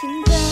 停在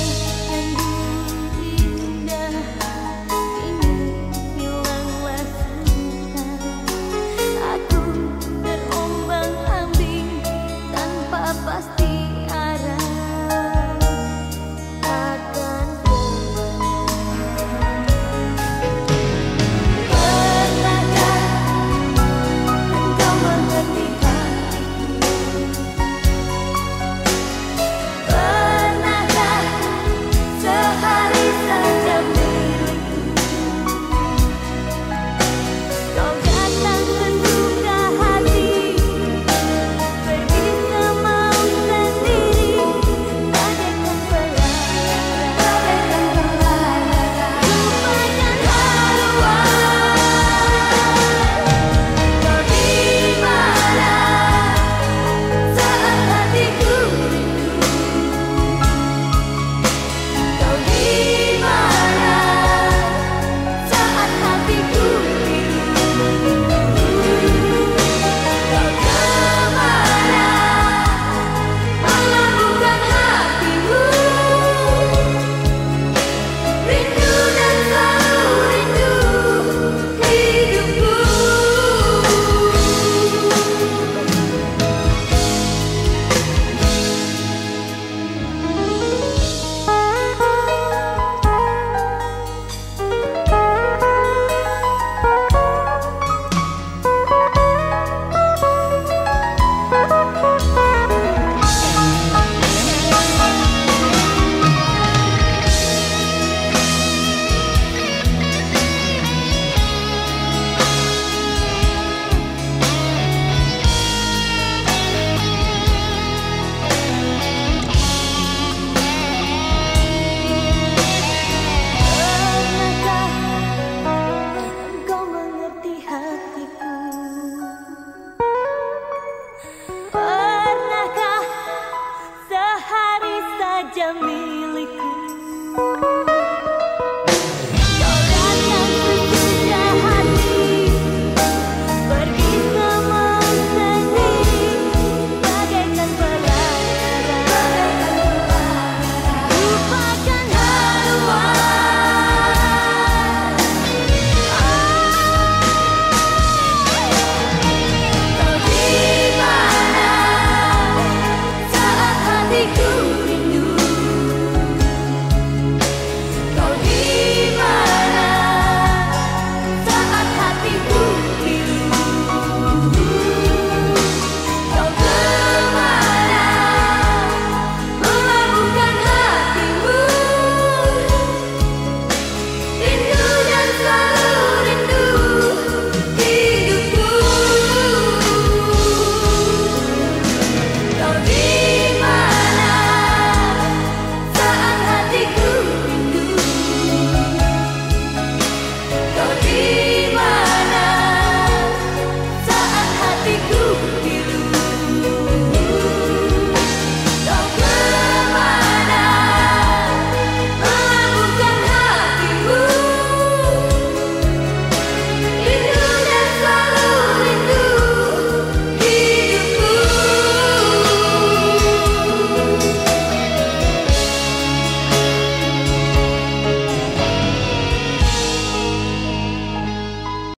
saja milikku